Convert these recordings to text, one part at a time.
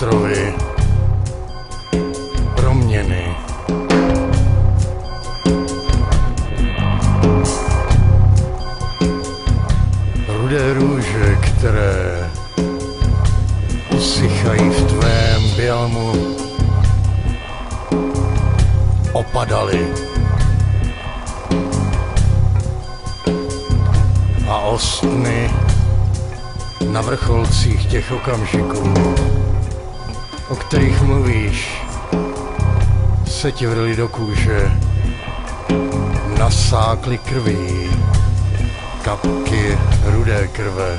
ostrovy, proměny. Rudé růže, které usychají v tvém bělmu, opadaly. A ostny na vrcholcích těch okamžiků, o kterých mluvíš, se ti vrli do kůže, nasákly krví, kapky rudé krve.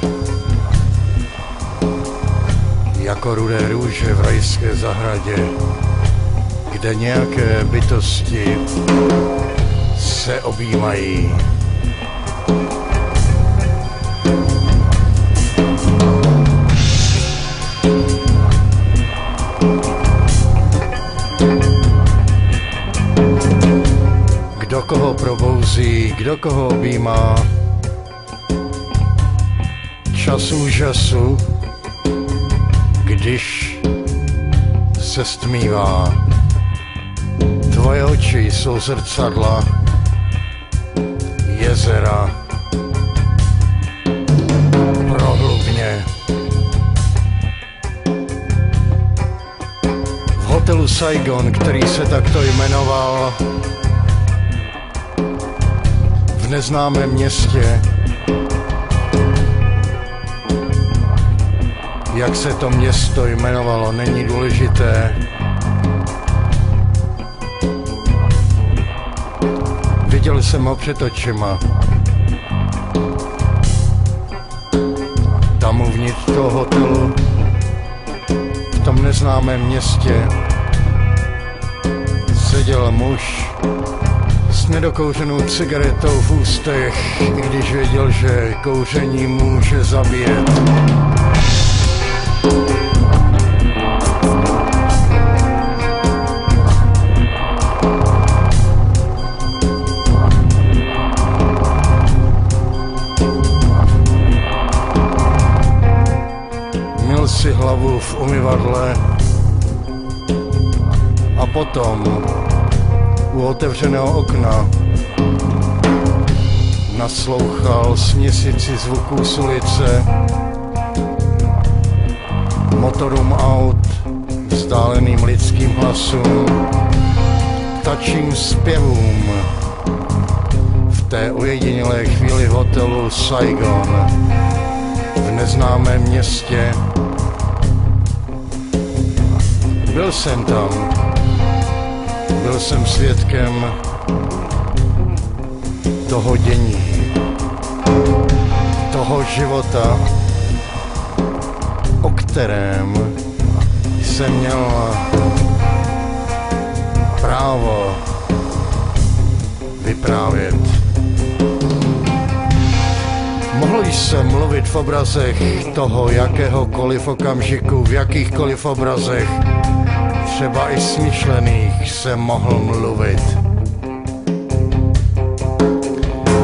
Jako rudé růže v rajské zahradě, kde nějaké bytosti se objímají. Koho probouzí, kdo koho objímá. Čas úžasu, když se stmívá. Tvoje oči jsou zrcadla, jezera, prohlubně. V hotelu Saigon, který se takto jmenoval, neznámém městě, jak se to město jmenovalo, není důležité. Viděl jsem ho před očima. Tam uvnitř toho hotelu, v tom neznámém městě, seděl muž nedokouřenou cigaretou v ústech, i když věděl, že kouření může zabíjet. Měl si hlavu v umyvadle a potom u otevřeného okna. Naslouchal směsici zvuků z ulice, motorům aut, vzdáleným lidským hlasům, tačím zpěvům. V té ojedinělé chvíli v hotelu Saigon. V neznámém městě. Byl jsem tam, byl jsem svědkem toho dění, toho života, o kterém jsem měl právo vyprávět. Mohl jsem mluvit v obrazech toho jakéhokoliv okamžiku, v jakýchkoliv obrazech, třeba i smyšlených jsem mohl mluvit.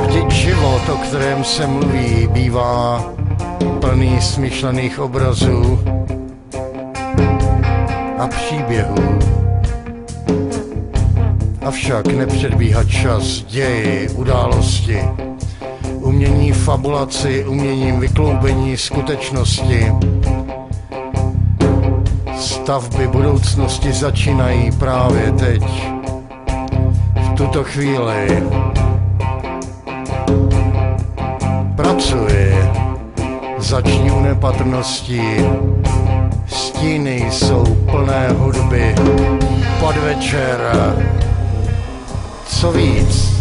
Vždyť život, o kterém se mluví, bývá plný smyšlených obrazů a příběhů. Avšak nepředbíhat čas, ději, události, umění fabulaci, uměním vykloubení skutečnosti. Stavby budoucnosti začínají právě teď, v tuto chvíli. Pracuji, začni u nepatrností, stíny jsou plné hudby, podvečer, co víc.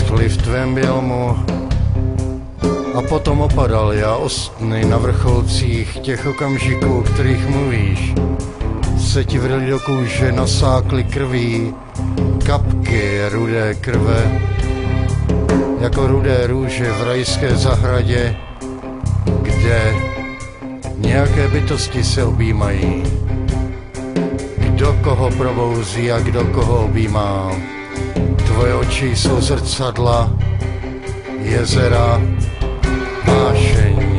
Uschly v tvém bělmu a potom opadal já ostny na vrcholcích těch okamžiků, o kterých mluvíš. Se ti vrili do kůže, nasákly krví, kapky rudé krve, jako rudé růže v rajské zahradě, kde nějaké bytosti se objímají. Kdo koho probouzí a kdo koho objímá. Tvoje oči jsou zrcadla, jezera, vášeň.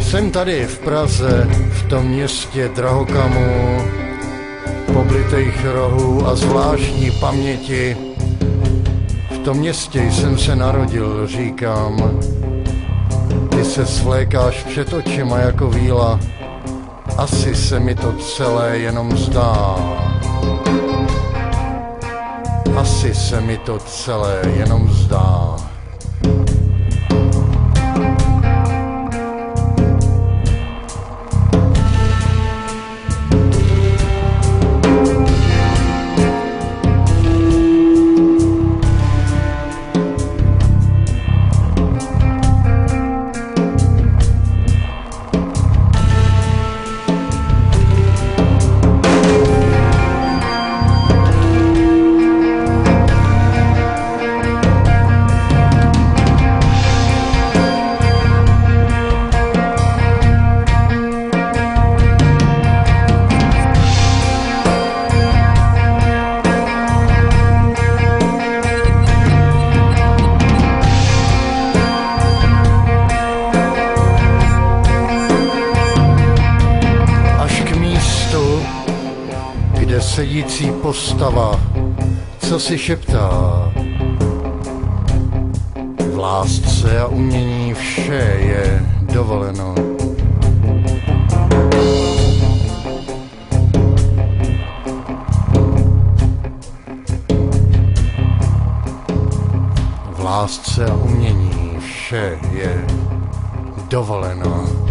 Jsem tady v Praze, v tom městě drahokamů, poblitých rohů a zvláštní paměti. V tom městě jsem se narodil, říkám. Ty se svlékáš před očima jako víla, asi se mi to celé jenom zdá. Asi se mi to celé jenom zdá. Postava, co si šeptá. V lásce a umění vše je dovoleno. V lásce a umění vše je dovoleno.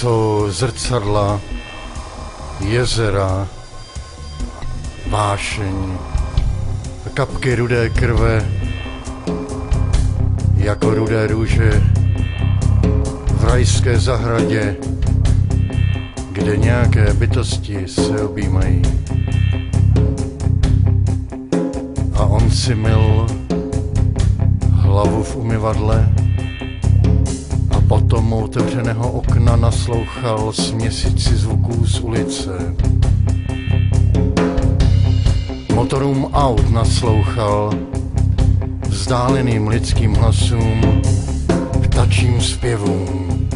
Jsou zrcadla, jezera, vášeň, kapky rudé krve, jako rudé růže v rajské zahradě, kde nějaké bytosti se objímají. A on si mil hlavu v umyvadle, Potom otevřeného okna naslouchal směsici zvuků z ulice. Motorům aut naslouchal vzdáleným lidským hlasům, ptačím zpěvům.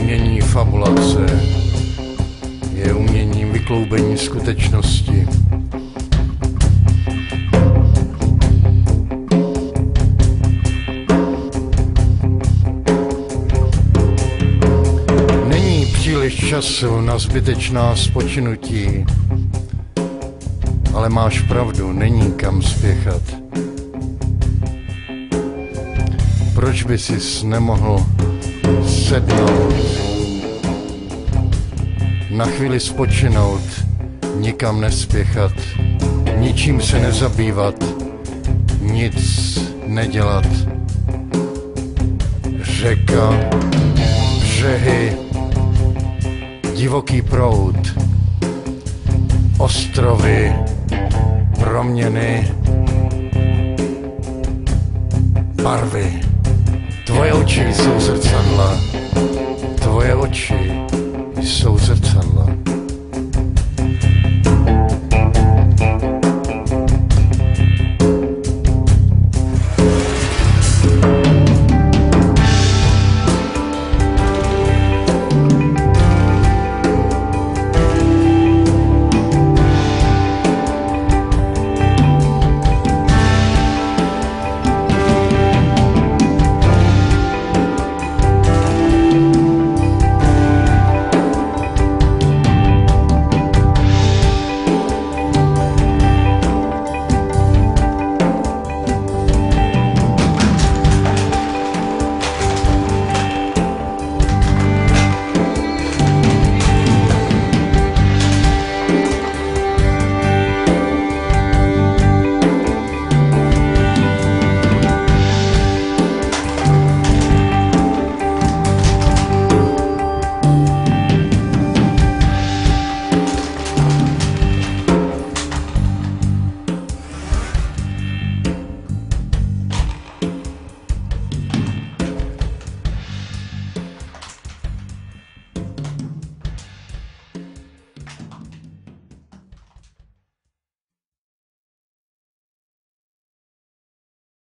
Umění fabulace je uměním vykloubení skutečnosti. Času na zbytečná spočinutí. ale máš pravdu, není kam spěchat. Proč by si nemohl sednout, na chvíli spočinout, nikam nespěchat, ničím se nezabývat, nic nedělat. Řeka, břehy, divoký proud, ostrovy, proměny, barvy. Tvoje oči jsou zrcadla, tvoje oči jsou zrcadla.